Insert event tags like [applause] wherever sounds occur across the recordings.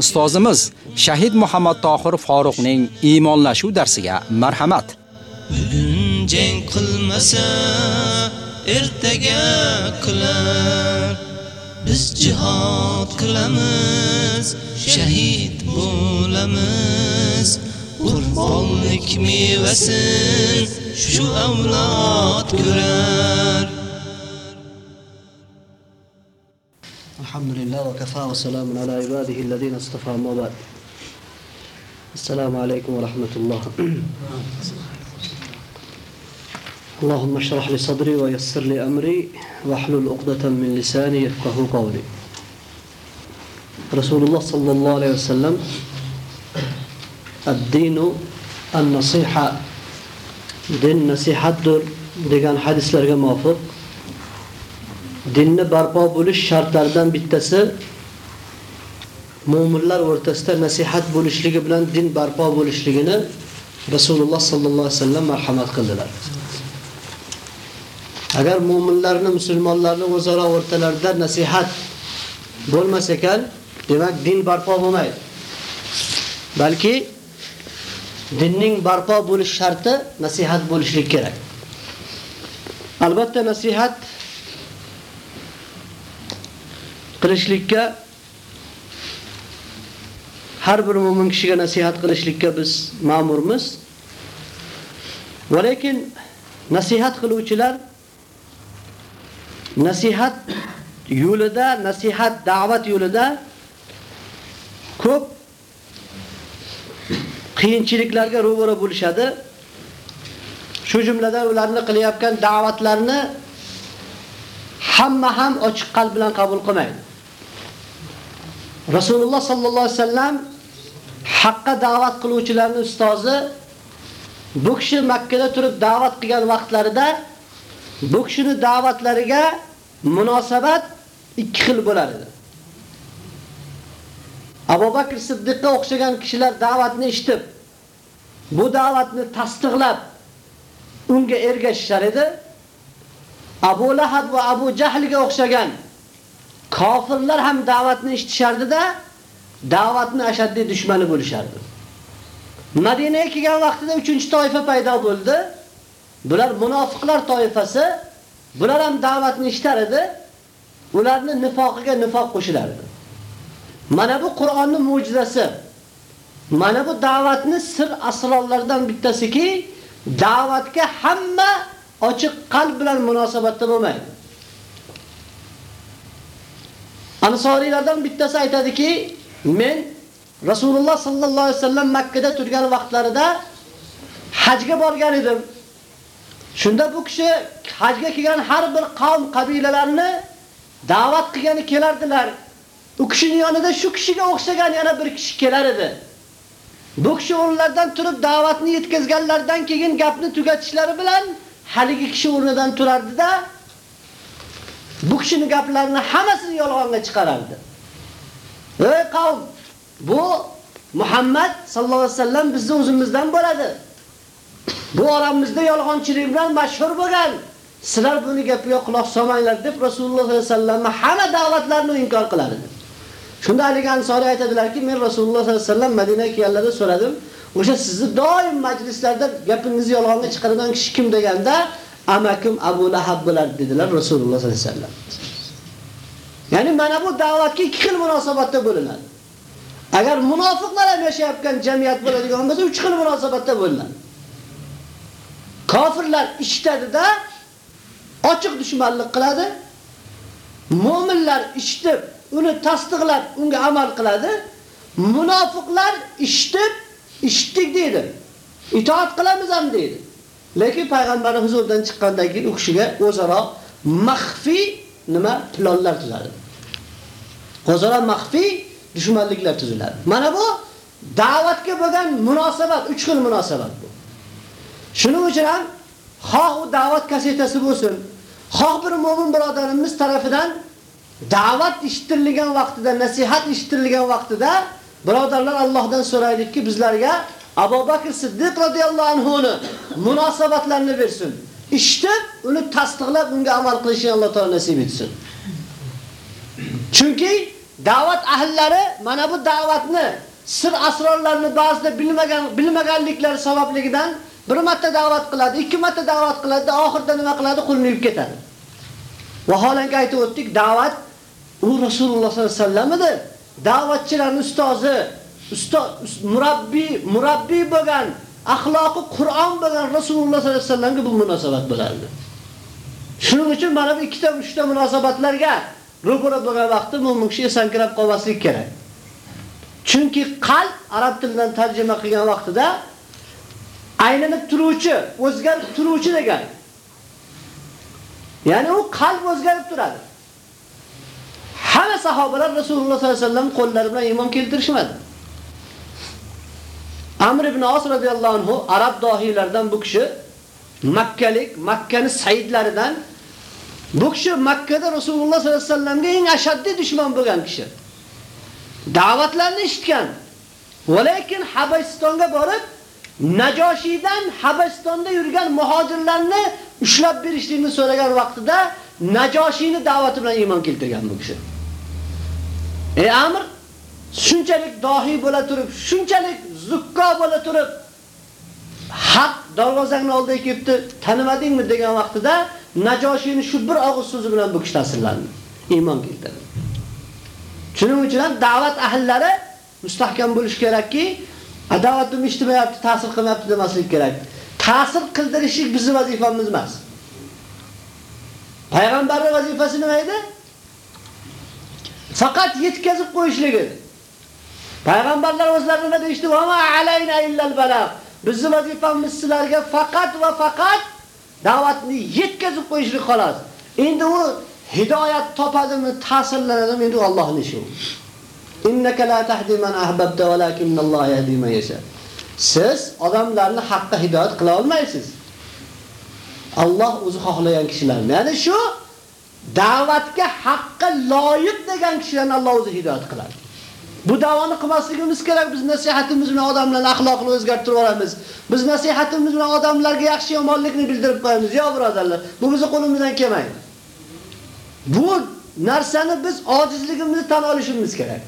Ustozimiz Shahid Muhammad Tohir Faruqning iymonlashuv darsiga marhamat. bugun jang qilmasa ertaga qilar. Biz jihad qilamiz shahid bo'lamiz. Urfonlik mevasin shu avlod ko'rar. الحمد لله وكفى وسلام على عباده الذين اصطفى أما بعد. السلام عليكم ورحمة الله. اللهم اشرح لي صدري ويسر لي أمري واحلل عقدة من لساني يفقه قولي. رسول الله صلى الله عليه وسلم الدين النصيحة دين نصيحة در degan hadislarga muvofiq dinni barpo bo'lish shartlaridan bittasi mu'minlar o'rtasida nasihat bo'lishligi bilan din barpo bo'lishligini Rasululloh sallallohu alayhi vasallam marhamat qildilar. Agar mu'minlarni, musulmonlarni o'zaro o'rtalarida nasihat bo'lmas ekan, demak din barpo bo'lmaydi. Balki dinning barpo bo'lish sharti nasihat bo'lishlik kerak. Albatta nasihat qilishlikka har bir mu'min kishiga nasihat qilishlikka biz ma'murmiz. Va lekin nasihat qiluvchilar nasihat yo'lida, nasihat da'vat yo'lida ko'p qiyinchiliklarga ro'bara bo'lishadi. Shu jumladan ularni qilayotgan da'vatlarni hamma ham ochiq qalb bilan qabul qilmaydi. Rasululloh sallallohu alayhi vasallam haqqa da'vat qiluvchilarning ustozi bu kishi Makka da turib da'vat qilgan vaqtlarida bu kishini da'vatlariga munosabat ikki xil bo'lar edi. Abu Bakr Siddiqqa o'xshagan kishilar da'vatni eshitib, bu da'vatni tasdiqlab unga ergashishar edi. Abu Lahab va Abu Jahlga o'xshagan kofirlar ham da'vatni eshitishardi-da, da'vatni ashaddiy dushmani bo'lishardi. Madinaga kelgan vaqtida 3-toifa paydo bo'ldi. Bular munofiqlar toifasi. Bular ham da'vatni eshitar edi. Ularni nifoqiga nifoq qo'shilardi. Mana bu Qur'onning mo'jizasi. Mana bu da'vatni sir asrorlaridan bittasiki, da'vatga hamma ochiq qalb bilan munosabatda bo'lmaydi. Ansoriylardan bittasi aytadiki, men Rasululloh sallallohu alayhi vasallam Makka da turgan vaqtlarida hajga borgan edim. Shunda bu kishi hajga kelgan har bir qavm qabilalarni da'vat qilgani kelardilar. U kishining yonida shu kishiga o'xshagan yana bir kishi kelar edi. Bu kishi o'rnlardan turib da'vatni yetkazganlardan keyin gapni tugatishlari bilan haligi kishi o'rnidan turardi-da, bu kishining gaplarini hammasini yolg'onga chiqarardi. Ey qavm, bu Muhammad sallallohu alayhi vasallam bizni o'zimizdan bo'ladi. Bu oramizda yolg'onchilik bilan mashhur bo'lgan. Sizlar buni gapiga quloq solmanglar deb Rasululloh sollallohu alayhi vasallam hamma da'vatlarni inkor qilardi. Shunda haligi ansori aytadilarki, men Rasululloh sollallohu alayhi vasallam Madinaga kelganlarida so'radim. O'sha sizni doim majlislarda gapingizni yolg'onga chiqaradigan kishi kim deganda, amakim Abu Lahab bo'lar dedilar Rasululloh sollallohu alayhi vasallam. Ya'ni mana bu da'vatga ikki xil munosabatda bo'linadi. Agar munofiqlar ham yashayotgan jamiyat bo'ladigan bo'lsa, uch xil munosabatda bo'linadi. Kofirlar ishtadida ochiq dushmanlik qiladi. Mu'minlar ishtib, uni tasdiqlab, unga amal qiladi. Munofiqlar ishtib, ishitdik deydi. Itoat qilamiz ham deydi. Lekin payg'ambarning huzuridan chiqqandan keyin u kishiga o'zaro maxfi nima planlar tuzadi. O'zaro maxfi dushmanliklar tuziladi. Mana bu da'vatga bo'lgan munosabat, uch xil munosabat bu. Shuning uchun ham xoh u da'vat kasetasi bo'lsin, xoh bir mu'min birodarimiz tarafidan da'vat ishtirilgan vaqtida, nasihat ishtirilgan vaqtida birodarlar Allohdan so'raylikki, bizlarga Abu Bakr Siddiq radhiyallohu anhuni munosabatlarni bersin. Eshitib, uni tasdiqlab, unga amal qilishni Alloh taolo nasib etsin. Chunki da'vat ahllari mana bu da'vatni sir asrorlarini ba'zida bilmagan bilmaganliklari sababligidan bir marta da'vat qiladi, ikki marta da'vat qiladi, oxirida nima qiladi? Qo'lni yuvib ketadi. Vaholanki aytib o'tdik, da'vat u Rasululloh sollallohu alayhi vasallam edi. Da'vatchilarning ustozi, ustoz, murabbiy, murabbiy bo'lgan, axloqi Qur'on bilan Rasululloh sollallohu alayhi vasallamga bu munosabat bo'lardi. Shuning uchun mana bu ikkita, uchta munosabatlarga ro'bara bo'lgan vaqtda mu'min kishi sankirab qolmaslik kerak. Chunki qalb arab tilidan tarjima qilgan vaqtida aylanib turuvchi, o'zgarib turuvchi degan. Ya'ni u qalb o'zgarib turadi. Hamma sahobalar Rasululloh sollallohu alayhi vasallam qo'llari bilan iymon keltirishmadi. Amr ibn As radhiyallohu anhu arab dohiylardan bu kishi Makkalik, Makkani sayyidlaridan bu kishi Makkada Rasululloh sollallohu alayhi vasallamga eng ashaddiy dushman bo'lgan kishi. Da'vatlarni eshitgan. Lekin Habasistonga borib Najoshiydan Habasistonda yurgan muhojirlarni ushlab berishlikni so'ragan vaqtida Najoshiyni da'vati bilan iymon keltirgan bu kishi. Ey Amr, shunchalik dohi bo'la turib, shunchalik zukko bo'la turib, haq darvozangni oldiga kelibdi, tanimadingmi degan vaqtida Najoshiyni shu bir og'iz so'zi bilan bu kishi ta'sirlandi. Iymon keltirdi. Shuning uchun ham da'vat ahllari mustahkam bo'lish kerakki, adovatim eshitmayapti, ta'sir qilmayapti demaslik kerak. Ta'sir qildirishlik bizning vazifamiz emas. Payg'ambarning vazifasi nima edi? Faqat yetkazib qo'yishlik edi. Payg'ambarlar o'zlari nima deydi? "Va ma alayna illal balagh." Bizning vazifamiz sizlarga faqat va faqat da'vatni yetkazib qo'yishlik xolos. Endi u hidoyat topadimi, ta'sirlanadimi, endi Allohning ishi. Innaka la tahdi man ahbabta walakinna Alloh yahdi man yasha. Siz odamlarni haqqa hidoyat qila olmaysiz. Alloh o'zi xohlagan kishilarni. Ya'ni shu da'vatga haqqa loyiq degan kishilarni Alloh o'zi hidoyat qiladi. Bu davoni qilmasligimiz kerak. Biz nasihatimiz bilan odamlarning axloqini o'zgartirib olamiz. Biz nasihatimiz bilan odamlarga yaxshi yomonlikni bildirib qo'yamiz. Yo birodarlar, bu bizning qo'limizdan kelmaydi. Bu narsani biz ojizligimizni tan olishimiz kerak.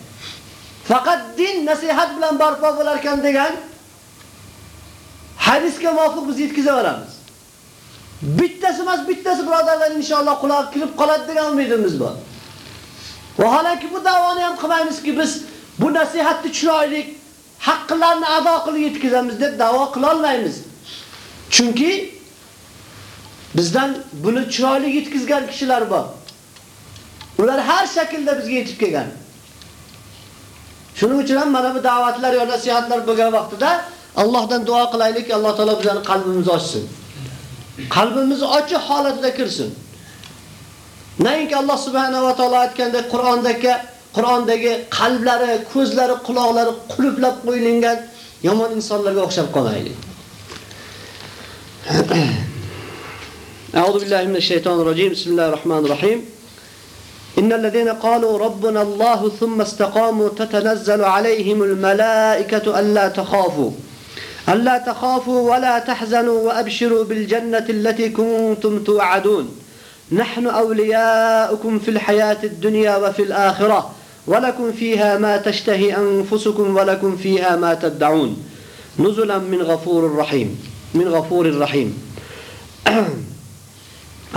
Faqat din nasihat bilan barpo bo'lar ekan degan hadisga muvofiq biz yetkiza olamiz. Bittasi emas, bittasi birodarlar inshaalloh quloq kirib qoladi degan umidimiz bor. Vaholanki bu davoni ham qilmaymizki biz bu nasihatni chiroyli haqqlarni ado qilib yetkazamiz deb da'vo qila olmaymiz. Chunki bizdan buni chiroyli yetkazgan kishilar bor. Ular har shaklda bizga yetib kelgan. Shuning uchun ham mana bu da'vatlar yo nasihatlar bo'lgan vaqtida Allohdan duo qilaylik, Alloh taolo bizning qalbimizni ochsin. Qalbimiz ochiq holatda kirsin. Nainki Alloh subhanahu va taolo aytgandek Qur'ondagi Qur'ondagi qalblari, ko'zlari, quloqlari qulflab qo'yilgan yomon insonlarga o'xshab qolmaylik. [clears throat] A'udhu billahi minash shaytonir rojim. Bismillahir rohmanir rohim. إن الذين قالوا ربنا الله ثم استقاموا تتنزل عليهم الملائكة ألا تخافوا ألا تخافوا ولا تحزنوا وأبشروا بالجنة التي كنتم توعدون نحن أولياؤكم في الحياة الدنيا وفي الآخرة ولكم فيها ما تشتهي أنفسكم ولكم فيها ما تدعون نزلا من غفور رحيم من غفور رحيم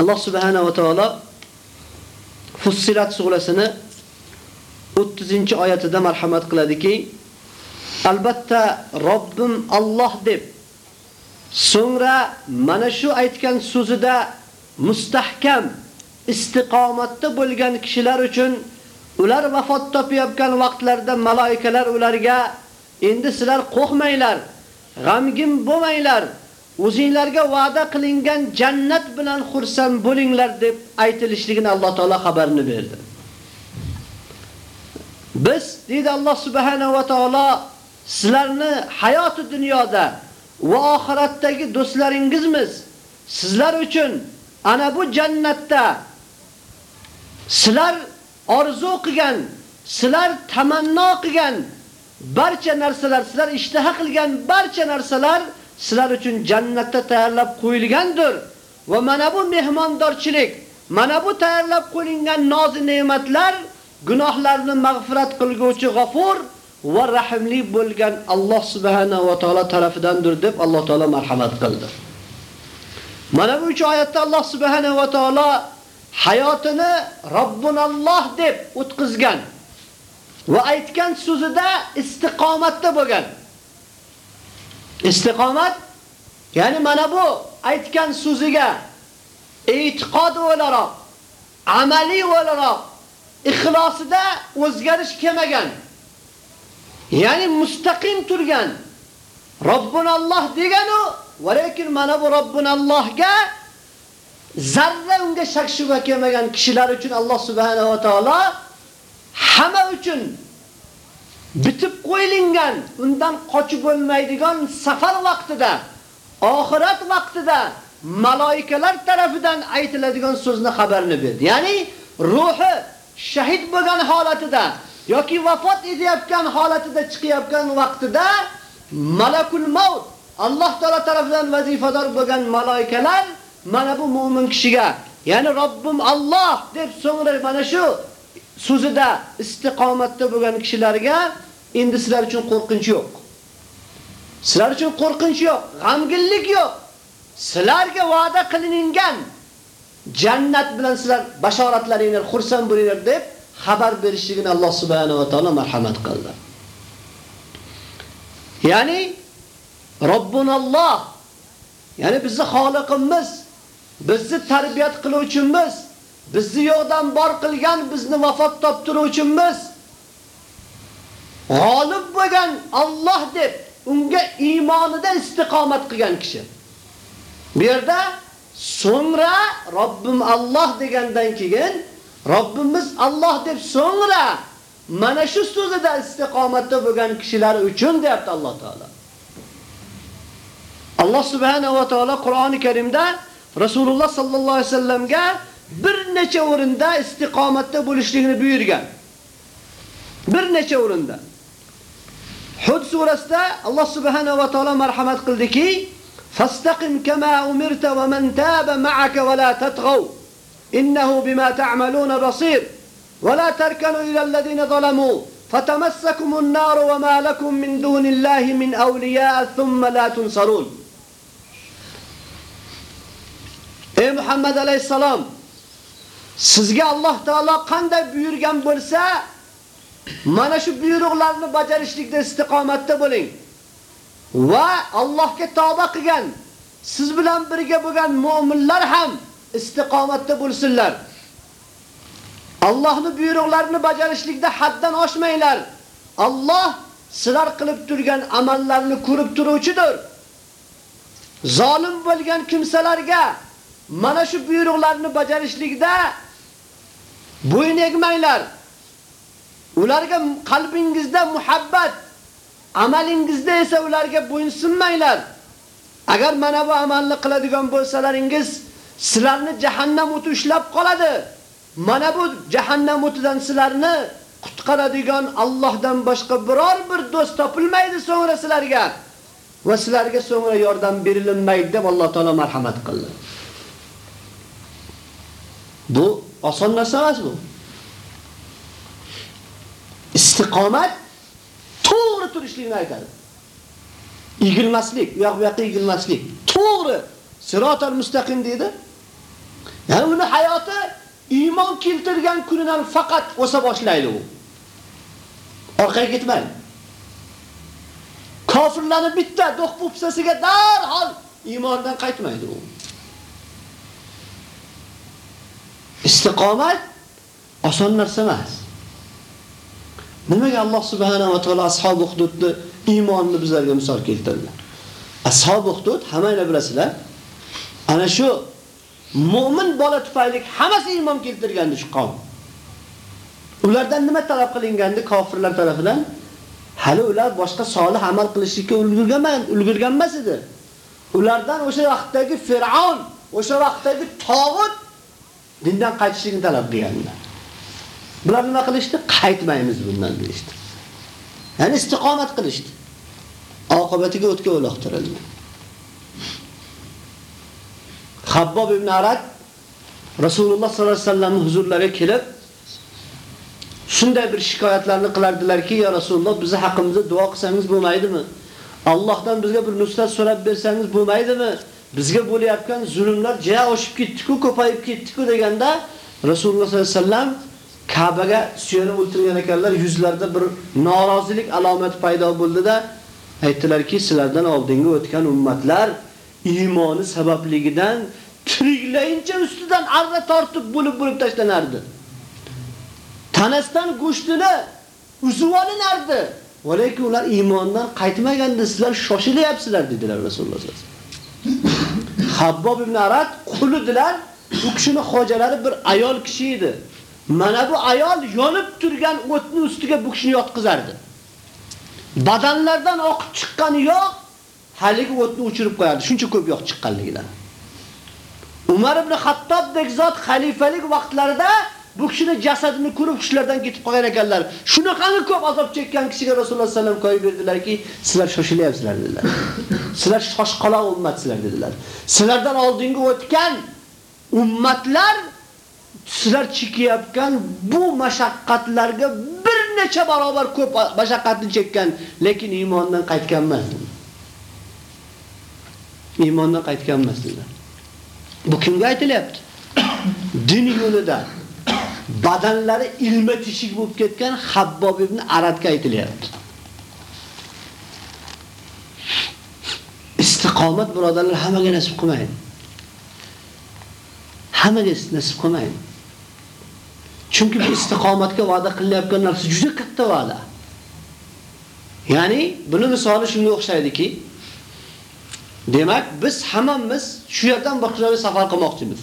الله سبحانه وتعالى Fussilat surasini 30-oyatida marhamat qiladiki, albatta Robbim Alloh deb so'ngra mana shu aytgan so'zida mustahkam istiqomatda bo'lgan kishilar uchun ular vafot topayotgan vaqtlarda malaikalar ularga endi sizlar qo'rqmanglar, g'amgin bo'lmanglar, o'zingizlarga va'da qilingan jannat bilan xursand bo'linglar deb aytilishligini Alloh taolo xabarini berdi. Biz dedi Alloh subhanahu va taolo sizlarni hayoti dunyoda va oxiratdagi do'stlaringizmiz. Sizlar uchun ana bu jannatda sizlar orzu qilgan, sizlar tamanno qilgan barcha narsalar, sizlar ishtaha qilgan barcha narsalar sizlar uchun jannatda tayyorlab qo'yilgandir. Va mana bu mehmondorchilik, mana bu tayyorlab qo'yilgan noz ne'matlar gunohlarni mag'firat qilguvchi G'afur va rahimli bo'lgan Alloh subhanahu va taolo tarafidandir deb Alloh taolo marhamat qildi. Mana bu uch oyatda Alloh subhanahu va taolo hayotini Robbunalloh deb o'tkazgan va aytgan so'zida istiqomatda bo'lgan. Istiqomat ya'ni mana bu aytgan so'ziga e'tiqod o'laroq, amaliy o'laroq ixlosida o'zgarish kelmagan. Ya'ni mustaqim turgan. Robbunalloh deganu, va lekin mana bu Robbunallohga zarra unga shak shubha kelmagan kishilar uchun Alloh subhanahu va taolo hamma uchun bitib qo'yilgan, undan qochib bo'lmaydigan safar vaqtida, oxirat vaqtida malaikalar tarafidan aytiladigan so'zni xabarini berdi. Ya'ni ruhi shahid bo'lgan holatida yoki vafot etayotgan holatida chiqayotgan vaqtida malakul maut Alloh taolo tarafidan vazifador bo'lgan malaikalar mana bu mu'min kishiga, ya'ni Robbim Alloh deb so'ngra mana shu so'zida istiqomatda bo'lgan kishilarga endi sizlar uchun qo'rqinch yo'q. Sizlar uchun qo'rqinch yo'q, g'amginlik yo'q. Sizlarga va'da qilingan jannat bilan sizlar bashoratlaringlar, xursand bo'linglar deb xabar berishligini Alloh subhanahu va taolo marhamat qildi. Ya'ni Robbunalloh, ya'ni bizni xoliqimiz, bizni tarbiyat qiluvchimiz, bizni yo'qdan bor qilgan, bizni vafot toptiruvchimiz, g'olib bo'lgan Alloh deb unga iymonida istiqomat qilgan kishi. Bu yerda so'ngra Robbim Alloh degandan keyin Robbimiz Alloh deb so'ngra mana shu so'zida istiqomatda bo'lgan kishilar uchun deyapti Alloh taolo. Alloh subhanahu va taolo Qur'oni Karimda Rasululloh sallallohu alayhi vasallamga bir necha o'rinda istiqomatda bo'lishlikni buyurgan. Bir necha o'rinda. Hud surasida Alloh subhanahu va taolo marhamat qildiki, "Fastaqim kama umirta va man taba ma'aka va la tatghaw, innahu bima ta'maluna basir, va la tarkanu ila alladhina zalamu, fatamassakum an-nar wa ma lakum min dunillahi min awliya thumma la tunsarun." Ey Muhammad alayhisalom, sizga Alloh taolo qanday buyurgan bo'lsa, mana shu buyruqlarni bajarishlikda istiqomatda bo'ling. Va Allohga tavba qilgan siz bilan birga bo'lgan mu'minlar ham istiqomatda bo'lsinlar. Allohning buyruqlarini bajarishlikda haddan oshmanglar. Alloh sizlar qilib turgan amallarni ko'rib turuvchidir. Zolim bo'lgan kimsalarga mana shu buyruqlarni bajarishlikda bo'yin egmanglar. Ularga qalbingizda muhabbat, amalingizda esa ularga bo'yinsunmanglar. Agar mana bu amalni qiladigan bo'lsalaringiz, sizlarni jahannam o'ti ushlab qoladi. Mana bu jahannam o'tidan sizlarni qutqaradigan Allohdan boshqa biror bir do'st topilmaydi so'ngra sizlarga. Va sizlarga so'ngra yordam berilmaydi deb Alloh taolo marhamat qildi. Bu oson narsa emas bu. Istiqomat to'g'ri turishlikni aytadi. Igilmaslik, u yoq bu yoqqa igilmaslik. To'g'ri, sirotal mustaqim deydi. Ya'ni uni hayoti iymon keltirgan kunidan faqat o'sa boshlaydi u. Orqaga ketmaydi. Kofirlarni bitta do'q popsasiga darhol iymondan qaytmaydi u. Istiqomat oson narsa emas. Nimaga Alloh subhanahu va taolo ashabu hududni iymonni bizlarga misol keltirdi? Ashabu hudud hammanglar bilasizlar. Ana shu mu'min bola tufayli hammasi iymon keltirgandi shu qavm. Ulardan nima talab qilingandi kofirlar tarafidan? Hali ular boshqa solih amal qilishga ulgurgan, ulgurgan emas edi. Ulardan o'sha vaqtdagi Fir'aun, o'sha vaqtdagi tog'ut dindan qaytishlikni talab qilganlar. Bular nima qilishdi? Qaytmaymiz bundan deydi. Ya'ni istiqomat qilishdi. Oqibatiga o'tga uloqtirildi. Habbob ibn Arad Rasululloh sollallohu alayhi vasallamning huzurlariga kelib shunday bir shikoyatlarni qilardilarki, "Ya Rasululloh, bizi haqimizda duo qilsangiz bo'lmaydimi? Allohdan bizga bir nusrat so'rab bersangiz bo'lmaydimi? Bizga bo'layotgan zulmlar ja oshib ketdi-ku, ko'payib ketdi-ku" deganda Rasululloh sollallohu alayhi vasallam Ka'baga suyanib o'tirgan ekanlar, yuzlarida bir norozilik alomati paydo bo'ldi-da, aytdilarki, sizlardan oldingi o'tgan ummatlar iymoni sababligidan tiriklayincha ustidan arra tortib bo'lib-bo'lib tashlanardi. Tanasidan go'shtini uzib olinardi. Lekin ular iymondan qaytmaganda sizlar shoshilyapsizlar dedilar Rasululloh sollallohu alayhi vasallam. Habbob ibn Arad qulidilar. U kishining xojalari bir ayol kishi edi. Mana bu ayol yonib turgan o'tni ustiga bu kishini yotqizardi. Badanlardan oqib chiqqani yo'q, haligi o'tni o'chirib qo'yardi. Shuncha ko'p yo'q chiqqanligidan. Umar ibn Xattobdek zot xalifalik vaqtlarida bu kishini jasadini ko'rib hushlardan ketib qolgan ekanlar. Shunaqangi ko'p azob chekkan kishiga Rasululloh vasallam qo'yib berdilarki, sizlar shoshilyapsizlar dedilar. [laughs] Sizlar shoshqaloq ummatsizlar dedilar. Sizlardan oldingi o'tgan ummatlar sizlar chekayotgan bu mashaqqatlarga bir necha barobar ko'p mashaqqatni chekkan, lekin iymondan qaytgan emas. Iymondan qaytgan emas dedilar. Bu kimga aytilyapti? [coughs] Din yo'lida badanlari ilma tishik bo'lib ketgan Habbob ibn Aradga aytilyapti. Istiqomat birodarlar hammaga nasib qilmaydi. Hammaga nasib qilmaydi. Chunki bu istiqomatga va'da qilinayotgan narsa juda katta va'da. Ya'ni buni misoli shunga o'xshaydiki, demak biz hammamiz shu yerdan boshqa safar qilmoqchimiz.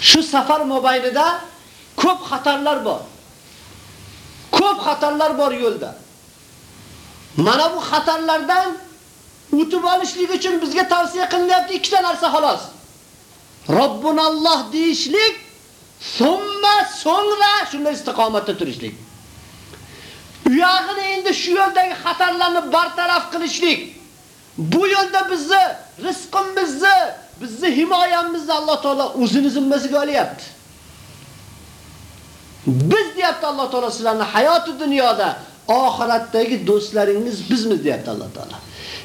Shu safar mobaynida ko'p xatarlar bor. Ko'p xatarlar bor yo'lda. Mana bu xatarlardan o'tib olishlik uchun bizga tavsiya qilinyapti ikkita narsa xolos. Robbunalloh deyishlik, so'mma so'ngra shunday istiqomatda turishlik. Uyog'ini endi shu yo'ldagi xatarlarni bartaraf qilishlik. Bu yo'lda bizni rizqimizni, bizni himoyamizni Alloh taolo o'zini zimmasiga olyapti. Biz deyapti Alloh taolo sizlarni hayoti dunyoda, oxiratdagi do'stlaringiz bizmiz deyapti Alloh taolo.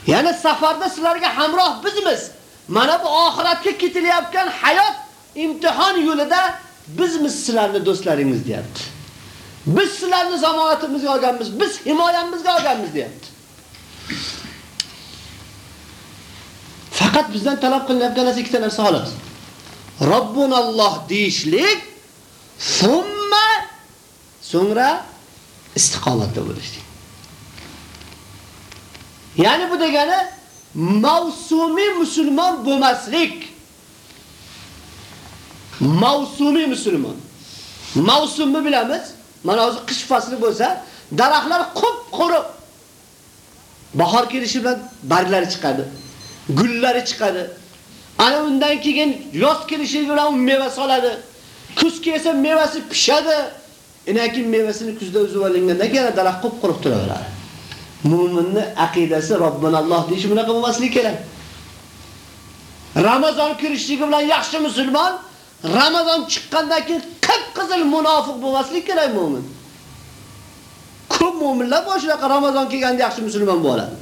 Ya'ni safarda sizlarga hamroh bizmiz. Mana bu oxiratga ketilayotgan hayot imtihon yo'lida bizmiz sizlarni do'stlaringiz deyapti. Biz sizlarni zamonatimizga olganmiz, biz himoyamizga olganmiz deyapti. Faqat bizdan talab qilinadigan narsa ikkita narsa xolos. Robbunalloh deyishlik, summa so'ngra istiqomatda bo'lishlik. Ya'ni bu degani mavsumiy musulmon bo'lmaslik. Mavsumiy musulmon. Mavsumni bilamiz. Mana hozir qish fasli bo'lsa, daraxtlar qup-quruq. bahor kelishi bilan barglari chiqadi. Gullari chiqadi. Ana undan keyin yoz kelishi bilan meva soladi. Kuz kelsa mevasi pishadi. Inaki mevasini kuzda uzib olingandan keyin daraxt qop qurib turaveradi. Mu'minni aqidasi Robbanalloh deyish bunaqa bo'lmasligi kerak. Ramazon kirishligi bilan yaxshi musulmon, Ramazon chiqqandan keyin qip-qizil munofiq bo'lmasligi kerak mu'min. Ko'p mu'minlar boshlaqa Ramazon kelganda yaxshi musulmon bo'ladi.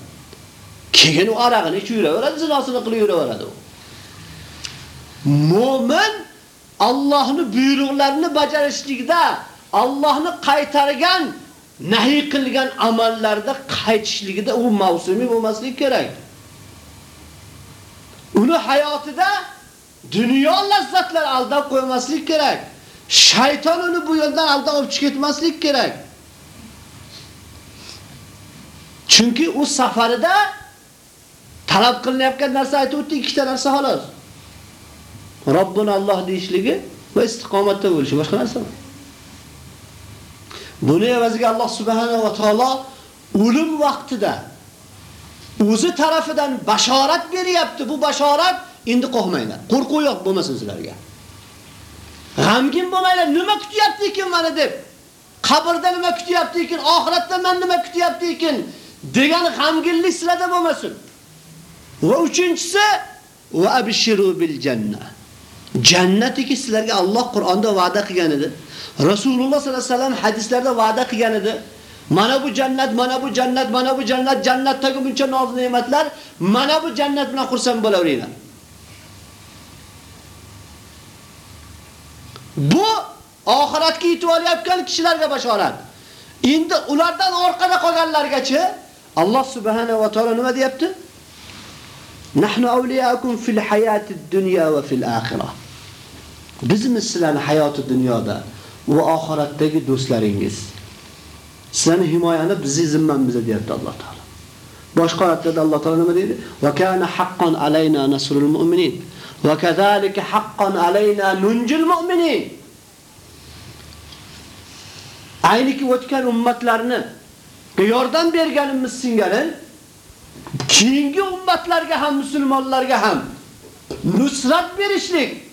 Keyin u arag'ini ichib yuraveradi, zinosini qilib yuraveradi. Mo'min Allohning buyruqlarini bajarishlikda, Allohni qaytargan, nahiy qilgan amallarda qaytishligida u mavsumiy bo'lmasligi kerak. Uni hayotida dunyo lazzatlari aldab qo'ymaslik kerak. Shayton uni bu yo'ldan aldab olib ketmaslik kerak. Chunki u safarida talab qilinayotgan narsa aytib o'tdik, ikkita narsa xolos. Robbuna Alloh deyishligi va istiqomatda bo'lishi, boshqa narsa emas. Buni evaziga Alloh subhanahu va taolo o'lim vaqtida o'zi tarafidan bashorat beryapti. Bu bashorat endi qo'rqmanglar. Qo'rquv yo'q bo'lmasin sizlarga. G'amgin bo'lmanglar. Nima kutyapti ekan mana deb. Qabrda nima kutyapti ekan, oxiratda men nima kutyapti ekan degan g'amginlik sizlarda bo'lmasin. Va uchinchisi va abshiru bil janna. Jannatiki sizlarga Alloh Qur'onda va'da qilgan edi. Rasululloh sollallohu alayhi vasallam hadislarda va'da qilgan edi. Mana bu jannat, mana bu jannat, mana bu jannat, jannatdagi buncha noz ne'matlar, mana bu jannat bilan xursand bo'laveringlar. Bu oxiratga yetib olayotgan kishilarga bashorat. Endi ulardan orqada qolganlargacha Alloh subhanahu va taolo nima deyapti? Nahnu awliyakum fil hayati dunya va fil oxirah. Biz sizlarni hayoti dunyoda va oxiratdagi do'stlaringiz. Sizlarni himoyani bizning zimmamizda deyapti Alloh taolo. Boshqa oyatda Alloh taolo nima deydi? Va kana haqqan alayna nasrul mu'minin. Va kadhalika haqqan alayna nunjil mu'minin. Ayniki o'tgan ummatlarni yordam berganimiz singari keyingi ummatlarga ham musulmonlarga ham nusrat berishlik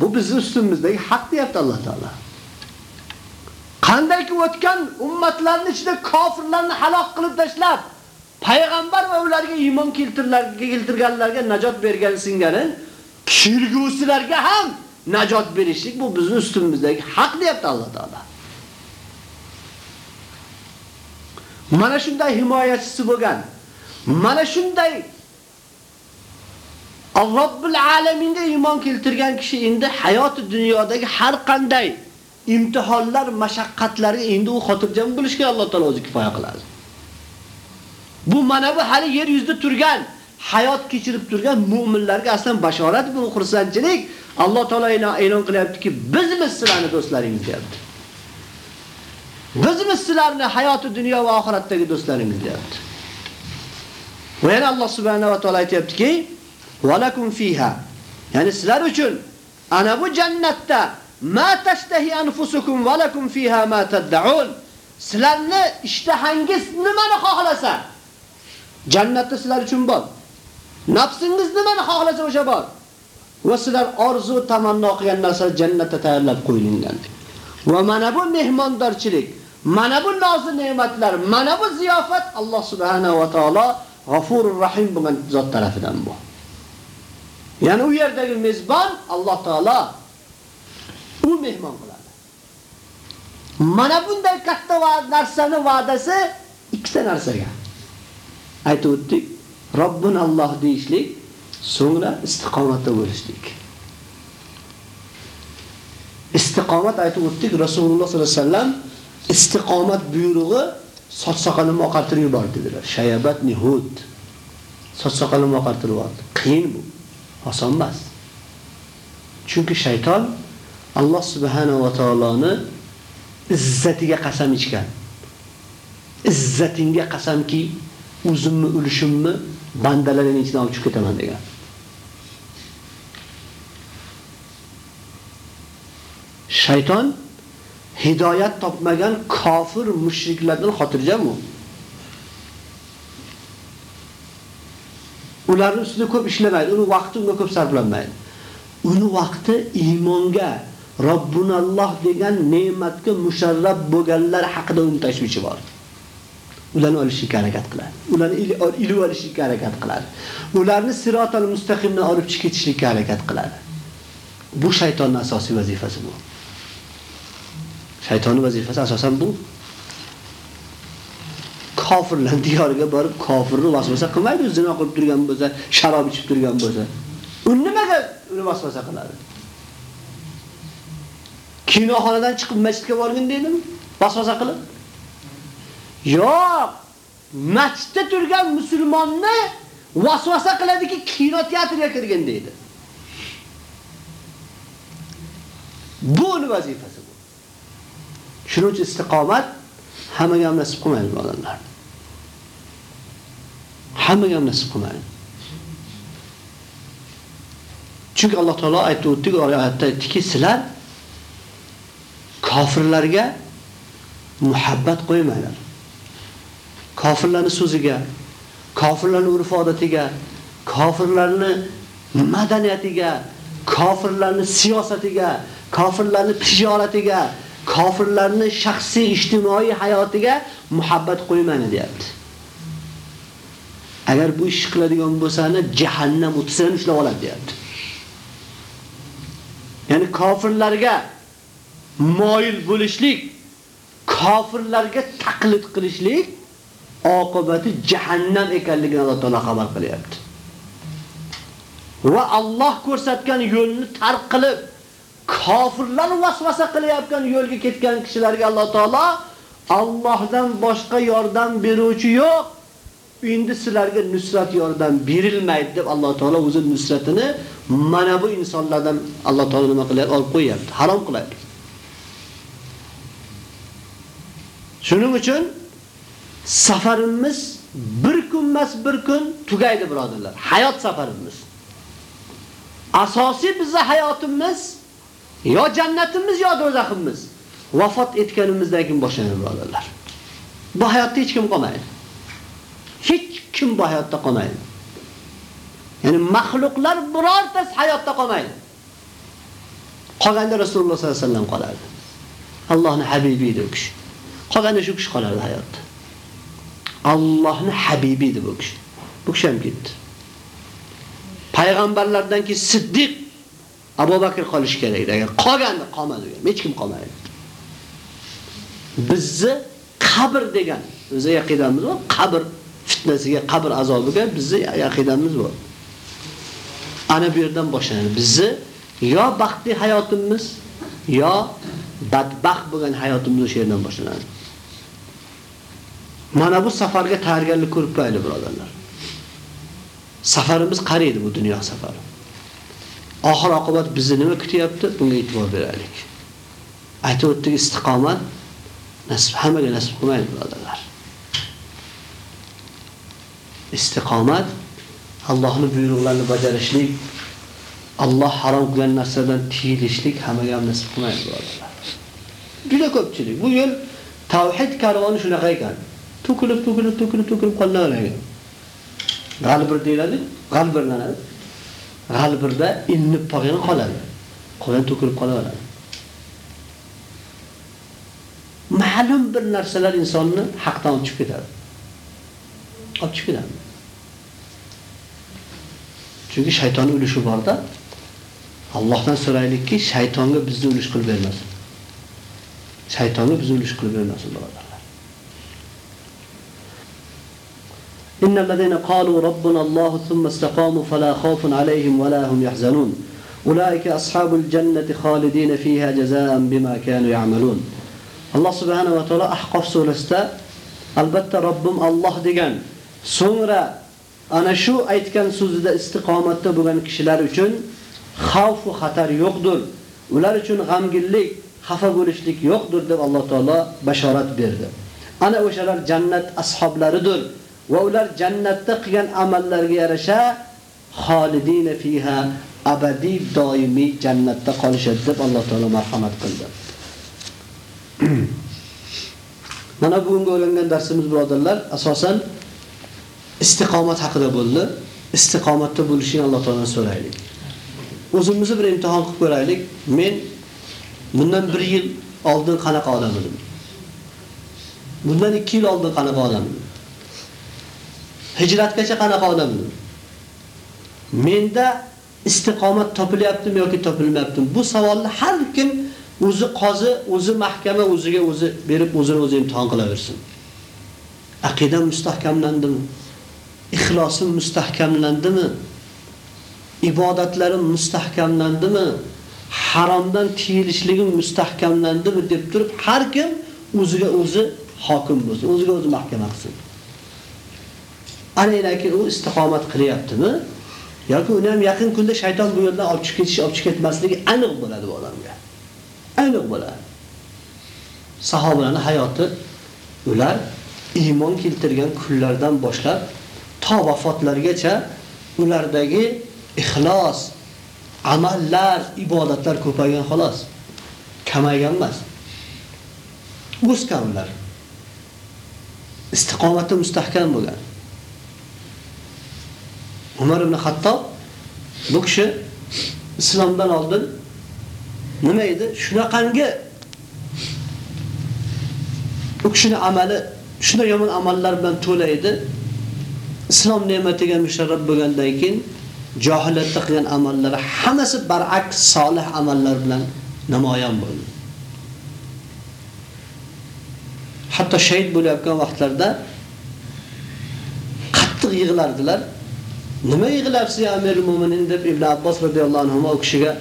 bu bizning ustimizdagi haq deyapti Alloh taolo. Qandayki o'tgan ummatlarning ichida kofirlarni halok qilib tashlab, payg'ambar va ularga iymon keltirganlarga najot bergan singari kirgusilarga ham najot berishlik bu bizning ustimizdagi haq deyapti Alloh taolo. Mana shunday himoyachisi bo'lgan. Mana shunday Alloh alaminga iymon keltirgan kishi endi hayoti dunyodagi har qanday imtihonlar, mashaqqatlarga endi u xotirjam bo'lishga Alloh taolo o'zi kifoya qiladi. Bu mana bu hali yer yuzida turgan, hayot kechirib turgan mu'minlarga aslan bashorat bu xursandchilik Alloh taolo e'lon qilyaptiki, bizmiz sizlarning do'stlaringiz deyapti. Bizmiz sizlarning hayoti dunyo va oxiratdagi do'stlaringiz deyapti. Va yana Alloh subhanahu va taolo aytayaptiki, "Valakum fiha" ya'ni sizlar uchun ana bu jannatda ma tashtahi anfusukum valakum fiha ma tad'un. Sizlarni ishtahangiz nimani xohlasa, jannatda sizlar uchun bor. Nafsingiz nimani xohlasa o'sha bor. Va sizlar orzu tamanno qilgan narsa jannatda tayyorlab qo'yilgan. Va mana bu mehmondorchilik Mana bu nozi ne'matlar, mana bu ziyofat Alloh subhanahu va taolo G'afurur Rahim bo'lgan zot tarafidan bu. Ya'ni u yerdagi mezbon Alloh taolo u mehmon qiladi. Mana bunday katta narsani va'dasi ikkita narsaga. Aytib o'tdik, Robbun Alloh deyishlik, so'ngra istiqomatda bo'lishlik. Istiqomat aytib o'tdik Rasululloh sollallohu alayhi vasallam istiqomat buyrug'i soch soqalimni oqartirib yubor dedilar. Shayabat nihud. Soch soqalimni oqartirib yubordi. Qiyin bu. Oson emas. Chunki shayton Alloh subhanahu va taoloni izzatiga qasam ichgan. Izzatingga qasamki, o'zimni ulushimni bandalarining ichidan olib chiqib ketaman degan. Shayton hidoyat topmagan kofir mushriklardan xotirjam u. Ularning ustida ko'p ishlamaydi, uni vaqti unga ko'p sarflanmaydi. Uni vaqti iymonga, Robbunalloh degan ne'matga musharraf bo'lganlar haqida uni tashvishi bor. Ularni olishga harakat qiladi. Ularni ilib olishga harakat qiladi. Ularni sirotal mustaqimdan olib chiqib harakat qiladi. Bu shaytonning asosiy vazifasi bu. Shaytonni vazifasi asosan bu. Kofirlar diyoriga borib kofirni vasvasa qilmaydi, zino qilib turgan bo'lsa, sharob ichib turgan bo'lsa. U nimaga uni vasvasa qiladi? Kinoxonadan chiqib masjidga borgin deydimi? Vasvasa qilib? Yo'q. Masjidda turgan musulmonni vasvasa qiladiki, kino teatriga kirgin deydi. Bu uni vazifasi. Shuning uchun istiqomat hammaga ham nasib qilmaydi birodarlar. Hammaga ham nasib qilmaydi. Chunki Alloh taolo aytdi o'tdik oyatda aytdiki, sizlar kofirlarga muhabbat qo'ymanglar. Kofirlarning so'ziga, kofirlarning urf-odatiga, kofirlarning madaniyatiga, kofirlarning siyosatiga, kofirlarning tijoratiga, kofirlarning shaxsiy ijtimoiy hayotiga muhabbat qo'ymaydi deyapti. Agar bu ish qiladigan bo'lsani jahannam o'tisini ushlab oladi deyapti. Ya'ni kofirlarga moyil bo'lishlik, kofirlarga taqlid qilishlik oqibati jahannam ekanligini Alloh taolo xabar qilyapti. Va Alloh ko'rsatgan yo'lni tark qilib, kofirlar vasvasa qilayotgan yo'lga ketgan kishilarga Alloh taolo Allohdan boshqa yordam beruvchi yo'q. Endi sizlarga nusrat yordam berilmaydi deb Alloh taolo o'zi nusratini mana bu insonlardan Alloh taolo nima qilyapti? Olib qo'yapti, harom qilyapti. Shuning uchun safarimiz bir kunmas bir kun tugaydi birodarlar. Hayot safarimiz. Asosiy bizning hayotimiz yo jannatimiz yo do'zaximiz. Vafot etganimizdan keyin boshlanadi birodarlar. Bu hayotda hech kim qolmaydi. Hech kim bu hayotda qolmaydi. Ya'ni mahluqlar birortasi hayotda qolmaydi. Qolganda Rasululloh sollallohu alayhi vasallam qoladi. Allohning habibi edi u kishi. Qolganda shu kishi qoladi hayotda. Allohning habibi edi bu kishi. Bu kishi ham ketdi. Payg'ambarlardan keyin Siddiq Abu Bakr qolish kerak edi. Agar qolganda qolmadi, hech kim qolmaydi. Bizni qabr degan o'zi aqidamiz bor. Qabr fitnasiga, qabr azobiga bizni aqidamiz bor. Ana bu yerdan boshlanadi. Bizni yo baxtli hayotimiz yo badbaxt bo'lgan hayotimiz o'sha yerdan boshlanadi. Mana bu safarga tayyorgarlik ko'rib qo'yaylik, birodarlar. Safarimiz qariydi bu dunyo safari. Oxir oqibat bizni nima kutyapti? Bunga e'tibor beraylik. Aytib o'tdik istiqomat nasib hammaga nasib qilmaydi, birodarlar. Istiqomat Allohning buyruqlarini bajarishlik, Alloh harom qilgan narsadan tiyilishlik hammaga ham nasib qilmaydi, birodarlar. Juda ko'pchilik bu yo'l tavhid karvoni shunaqa ekan. To'kilib, to'kilib, to'kilib, to'kilib qolaveradi. G'albir deyiladi, g'albirlanadi. G'albirda innib qolgan qoladi. Qon to'kilib qolaveradi. Ma'lum bir narsalar insonni haqdan olib chiqib ketadi. Olib chiqib ketadi. Chunki shaytonning ulushi borda. Allohdan so'raylikki, shaytonga bizni ulush qilib bermasin. Shaytonga bizni ulush qilib bermasin, birodar. إن الذين قالوا ربنا الله thumma istaqamu fala khawfun alayhim ولا هم hum yahzanun. Ulaika ashabul jannati khalidin fiha بما bima kanu ya'malun. سبحانه subhanahu أحقف سورستا البتة surasida albatta ديگن Alloh degan, so'ngra ana shu aytgan so'zida istiqomatda bo'lgan kishilar uchun xavf va xatar yo'qdir. Ular uchun g'amginlik, xafa bo'lishlik yo'qdir deb Alloh taolo bashorat berdi. Ana o'shalar jannat ashoblaridir. Va ular jannatda qilgan amallarga yarasha xolidina fiha abadiy doimiy jannatda qolishadi deb Alloh taolo marhamat qildi. [clears throat] Mana bugungi o'rgangan darsimiz birodarlar asosan istiqomat haqida bo'ldi. Istiqomatda bo'lishni Alloh taolodan so'raylik. O'zimizni bir imtihon qilib ko'raylik. Men bundan 1 yil oldin qanaqa odam edim? Bundan 2 yil oldin qanaqa odam edim? Hijratgacha qanaqa odam edim? Menda istiqomat topilyaptimi yoki topilmayaptimi? Bu savolni har kim o'zi qozi, o'zi mahkama o'ziga o'zi berib o'zini o'zi imtihon qilaversin. Aqidam mustahkamlandimi? Ixlosim mustahkamlandimi? Ibodatlarim mustahkamlandimi? Haromdan tiyilishligim mustahkamlandimi deb turib har kim o'ziga o'zi hokim bo'lsin, o'ziga o'zi mahkama qilsin. Anaynaki u istiqomat qilyaptimi? yoki uni ham yaqin kunda shayton bu yo'ldan olib chiqib ketish, olib chiqib ketmasligi aniq bo'ladi bu odamga. aniq bo'ladi. Sahobalarning hayoti ular iymon keltirgan kunlardan boshlab to vafotlarigacha ulardagi ixlos, amallar, ibodatlar ko'paygan xolos. Kamaygan emas. o'sgan ular. Istiqomati mustahkam bo'lgan. Umar ibn Hattab bu kishi islomdan oldin nima edi? Shunaqangi u kishining amali shunday yomon amallar bilan to'la edi. Islom ne'matiga musharraf bo'lgandan keyin jahiliyatda qilgan amallari hammasi baraks solih amallar bilan namoyon bo'ldi. Hatto shahid bo'layotgan vaqtlarda qattiq yig'lardilar. Nima yig'labsiz ya Amirul Mu'minin deb Ibn Abbos radhiyallohu anhu o'kishiga kishiga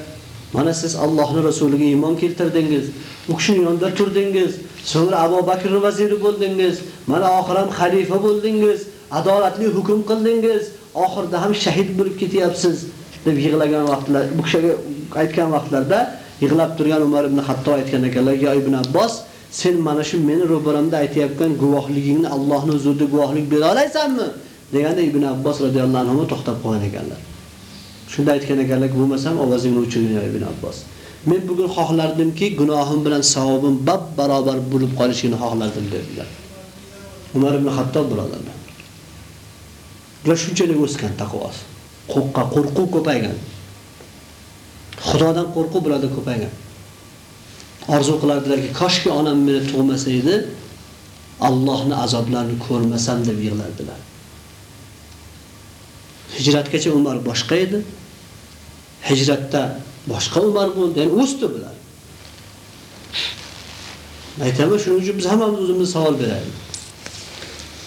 mana siz Allohning rasuliga iymon keltirdingiz, u kishining yonida turdingiz, so'ngra Abu Bakr vaziri bo'ldingiz, mana oxiram xalifa bo'ldingiz, adolatli hukm qildingiz, oxirda ham shahid bo'lib ketyapsiz deb yig'lagan vaqtlar, bu kishiga aytgan vaqtlarda yig'lab turgan Umar ibn Hattob aytgan ekanlar, "Ya Ibn Abbos, sen mana shu meni ro'baramda aytayotgan guvohligingni Allohning huzurida guvohlik bera olaysanmi?" Deganda Ibn Abbos radhiyallohu anhu to'xtab qolgan ekanlar. Shunda aytgan ekanlar, "Bo'lmasam ovozingni o'chiring Ibn Abbos." Men bugun xohlardimki, gunohim bilan savobim bab barobar bo'lib qolishini xohlardim dedilar. Umar ibn Hattob birodarlar. Ular shunchalik o'sgan taqvosi. Qo'rqqa qo'rquv ko'paygan. Xudodan qo'rquv bularda ko'paygan. Orzu qilardilarki, koshki onam meni tug'masa edi, Allohning azoblarini ko'rmasam deb yig'lardilar. Hijratgacha Umar boshqa edi. Hijratda boshqa Umar bo'ldi, ya'ni o'sdi bular. Aytaman, shuning uchun biz hammamiz o'zimizga savol beraylik.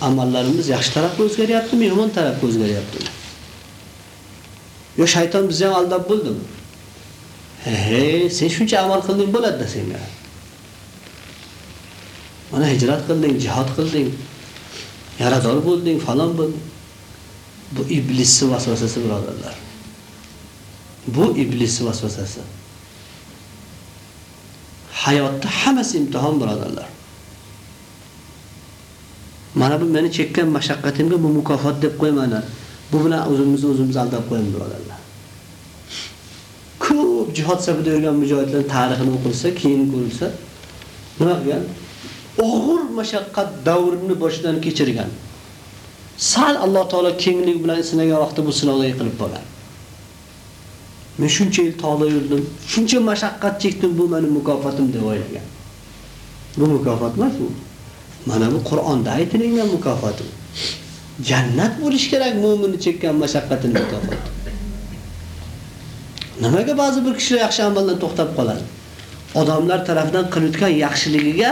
amallarimiz yaxshi tarafga o'zgaryaptimi, yomon tarafga o'zgaryaptimi? Yo shayton bizni ham aldab bo'ldimi? He, sen shuncha amal qilding bo'ladi senga. Mana hijrat qilding, jihad qilding, yarador bo'lding, falon bo'lding. Bu iblisi vasvasasi birodarlar. Bu iblisi vasvasasi. Hayotda hammasi imtihon birodarlar. Mana bu meni chekkan mashaqqatimga bu mukofot deb qo'ymanglar. Bu bilan o'zimizni o'zimiz aldab qo'yamiz birodarlar. Ko'p jihad safida yurgan mujohidlar tarixini o'qilsa, keyin ko'rilsa, nima qilgan? Og'ir mashaqqat davrini boshidan kechirgan. Sal Alloh taolo kenglik bilan sinagan vaqtda bu sinovga yiqilib bo'ladi. Men shuncha yil tog'da yurdim, shuncha mashaqqat chekdim, bu mening mukofotim deb o'ylagan. Bu mukofot emas u. Mana bu Qur'onda aytilgan mukofot. Jannat bo'lish kerak mu'minni chekkan mashaqqatining mukofoti. Nimaga ba'zi bir kishilar yaxshi amaldan to'xtab qoladi? Odamlar tomonidan qilinayotgan yaxshiligiga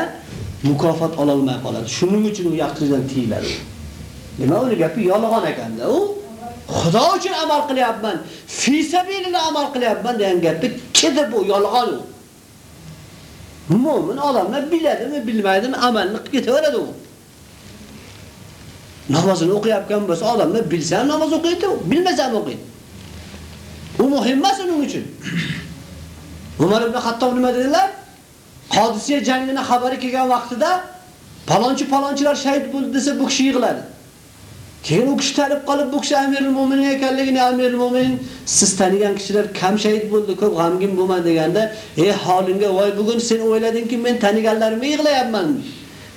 mukofot ola olmay qoladi. Shuning uchun u yaxshilikdan tiyiladi. Nima uni gapi yolg'on ekanda u Xudo uchun amal qilyapman, fi sabilillah amal qilyapman degan gapni kidi bu yolg'on u. Mo'min odamlar biladimi, bilmaydimi, amalni qilib ketaveradi u. Namozini o'qiyotgan bo'lsa, odamlar bilsa ham namoz o'qiydi, bilmasa ham o'qiydi. U muhim emas uning uchun. [clears throat] Umar ibn Hattob nima dedilar? Hodisiya jangini xabari kelgan vaqtida palonchi palonchilar shahid bo'ldi desa bu kishi yig'ladi. Keyin u kishi talib qolib bu kishi Amirul Mo'minin ekanligini Amirul Mu'min siz tanigan kishilar kam shahid bo'ldi, ko'p g'amgin bo'lman deganda, "Ey holingga voy bugun sen o'yladingki men taniganlarimni yig'layapman.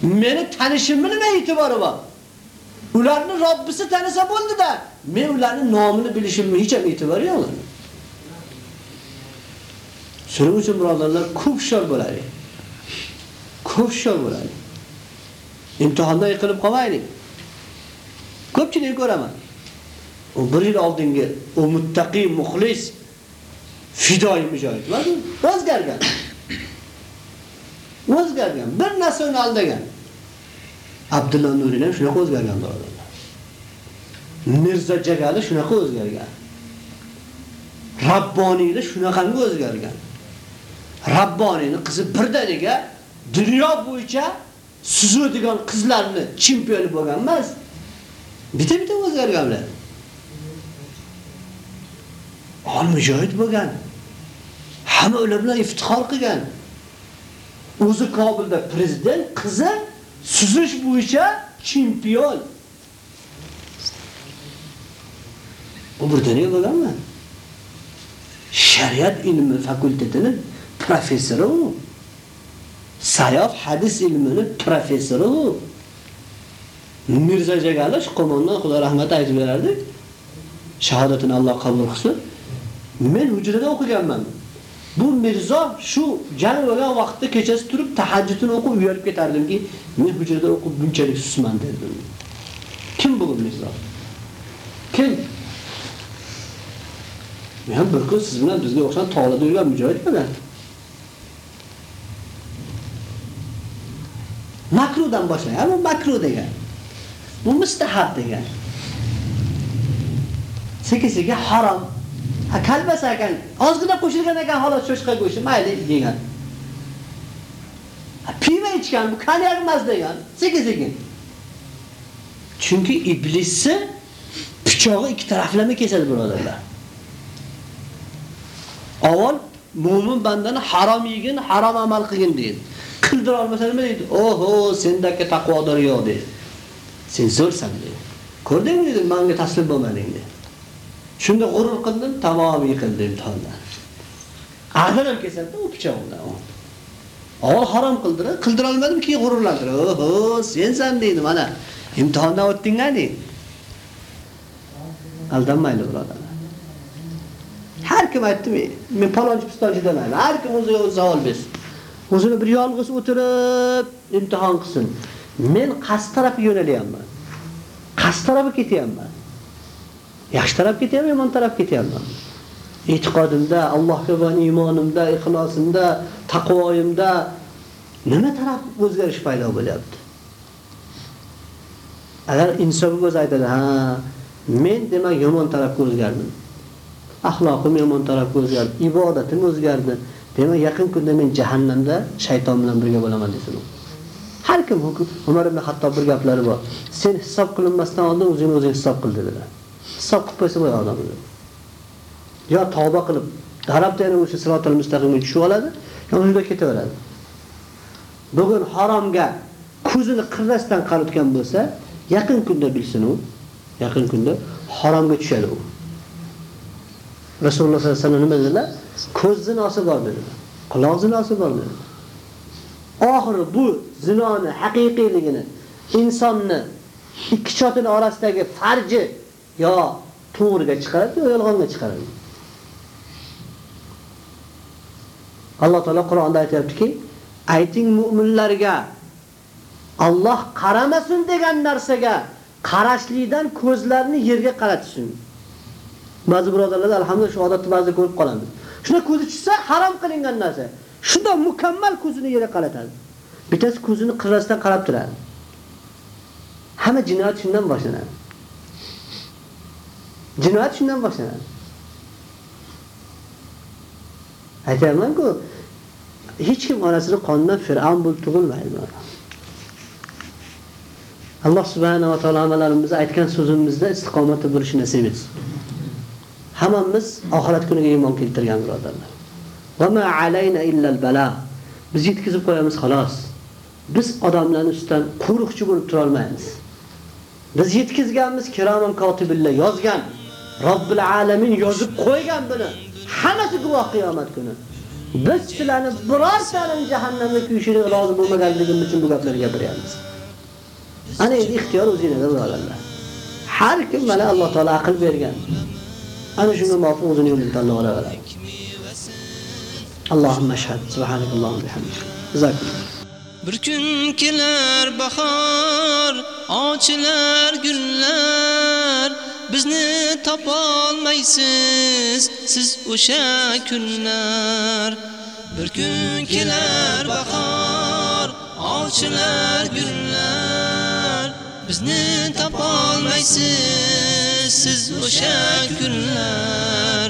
Meni tanishimni nima e'tibori bor? Ularni Robbisi tanisa bo'ldi-da, men ularning nomini bilishimni hech ham e'tibori yo'q." Shuning uchun birodarlar ko'p shor bo'ladi. Ko'p shor bo'ladi. Imtihonda yiqilib qolmaylik. Ko'pchilik ko'raman. U 1 yil oldingi u muttaqi, muxlis, fidoyi mujohidlar o'zgargan. O'zgargan, bir narsani aldagan. Abdulla Nuriy ham shunaqa o'zgargan birodarlar. Mirza Jagali shunaqa o'zgargan. Rabboniylar shunaqangi o'zgargan. Rabboniyning qizi birdaniga dunyo bo'yicha suzadigan qizlarni chempioni bo'lgan emas. Bitta-bitta o'zgarganlar. Ol mujohid bo'lgan. Hamma ular bilan iftixor qilgan. O'zi Kobulda prezident qizi suzish bo'yicha chempion. Bu birdaniga bo'lganmi? Shariat ilmi fakultetining professori u. Sayof hadis ilmini professori u. Mirza Jagali shu qo'mondan Xudo rahmat aytib berardi. Shahodatini Alloh qabul qilsin. Men hujrada o'qiganman. Bu Mirzo shu jang bo'lgan vaqtda kechasi turib tahajjudini o'qib uyalib ketardimki, men hujrada o'qib bunchalik susman dedim. Kim bu Mirzo? Kim? Men bir kun siz bilan bizga o'xshagan tog'larda yurgan mujohidman. Makrudan boshlayman. Bu makru degan. Bu mustahab degan. Sekin-sekin harom. Ha kalbasa ekan, ozgina qo'shilgan ekan xolos cho'chqa go'shti, mayli degan. Ha piva ichgan, bu konyak emas degan. Sekin-sekin. Chunki iblisni pichog'i ikki taraflama kesadi birodarlar. Avval mu'min bandani harom yegin, harom amal qilgin deydi. Qildira olmasa nima deydi? Oho, sendagi taqvodor yo'q deydi. Sen zo'rsan dedi Ko'rdingmi dedi, menga taslim bo'lmading dedi. Shunda g'urur qildim, tamom yiqildim imtihonda. Ag'daram kesadi u pichog'idan. Avval harom qildira, qildira olmadim, keyin g'ururlantirdi. Oho, sensan deydi, mana imtihondan o'tding-a deydi. Aldanmaydi birodar. Har kim aytdimi, men palonchi pistonchi demayman. Har kim o'ziga o'zi savol bersin. O'zini bir yolg'iz o'tirib imtihon qilsin. Men qaysi tarafga yo'nalyapman? Qaysi tarafga ketyapman? Yaxshi tarafga ketyapman, yomon tarafga ketyapman? E'tiqodimda, Allohga va iymonimda, ixlosimda, taqvoyimda nima taraf o'zgarish paydo bo'lyapti? Agar inson o'zi aytadi, ha, men demak yomon tarafga o'zgardim. Axloqim yomon tarafga o'zgardi, ibodatim o'zgardi. Demak, yaqin kunda men jahannamda shayton bilan birga bo'laman desin. Har kim Umar ibn Hattob bir gaplari bor. Sen hisob qilinmasdan oldin o'zingni o'zing hisob qil dedilar. Hisob qilib qo'ysa bo'ladi odam. Yo tavba qilib, darabda yana o'sha sirotul mustaqimga tushib oladi, yo unda ketaveradi. Bugun haromga ko'zini qirrasdan qaratgan bo'lsa, yaqin kunda bilsin u, yaqin kunda haromga tushadi u. Rasululloh sollallohu alayhi vasallam nima dedilar? Ko'z zinosi bor dedilar. Quloq zinosi bor dedilar. Oxiri bu zinoni haqiqiyligini insonni ikki chotini orasidagi farji yo to'g'riga chiqaradi yo yolg'onga chiqaradi. Alloh taolo Qur'onda aytayaptiki, ayting mu'minlarga Alloh qaramasin degan narsaga qarashlikdan ko'zlarini yerga qaratishin Ba'zi birodarlar alhamdulillah shu odatni ba'zi ko'rib qolamiz. Shunda ko'zi tushsa harom qilingan narsa. Shunda mukammal ko'zini yerga qaratadi. Bittasi ko'zini qirrasidan qarab turadi. Hamma jinoyat shundan boshlanadi. Jinoyat shundan boshlanadi. Aytaman-ku, hech kim onasini qondan Fir'avn bo'lib tug'ilmaydi. Alloh subhanahu va taolo amallarimizni aytgan so'zimizda istiqomatda bo'lishni nasib etsin. Hammamiz oxirat kuniga iymon keltirgan birodarlar. Va alayna illa al-bala. Biz yetkizib qo'yamiz xolos. Biz odamlarning ustidan qo'riqchi bo'lib tura olmaymiz. Biz yetkizganmiz kiramon kotibillar yozgan. Robbil alamin yozib qo'ygan buni. Hammasi guvoh qiyomat kuni. Biz sizlarni birortaning jahannamga kuyishini rozi bo'lmaganligimiz uchun bu gaplarni gapiryapmiz. Ana endi ixtiyor o'zingizda birodarlar. Har kim mana Alloh taolo aql bergan. Ana shunga muvofiq o'zini yo'lini tanlab olaveradi. Allohumma shahad. Subhanakallahumma bihamdik. Jazakumulloh. Bir kun kelar bahor, ochilar gullar, bizni topolmaysiz siz o'sha kunlar. Bir kun kelar bahor, ochilar gullar, bizni topolmaysiz siz o'sha kunlar.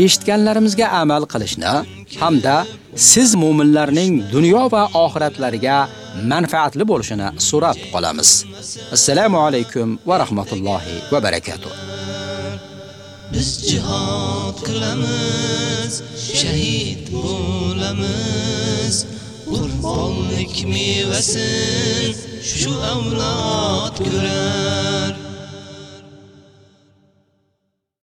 eshitganlarimizga amal qilishni hamda siz mu'minlarning dunyo va oxiratlariga manfaatli bo'lishini so'rab qolamiz. Assalomu alaykum va rahmatullohi va barakatuh. biz jihad qilamiz shahid bo'lamiz qurbonlik mevasin shu avlod ko'rar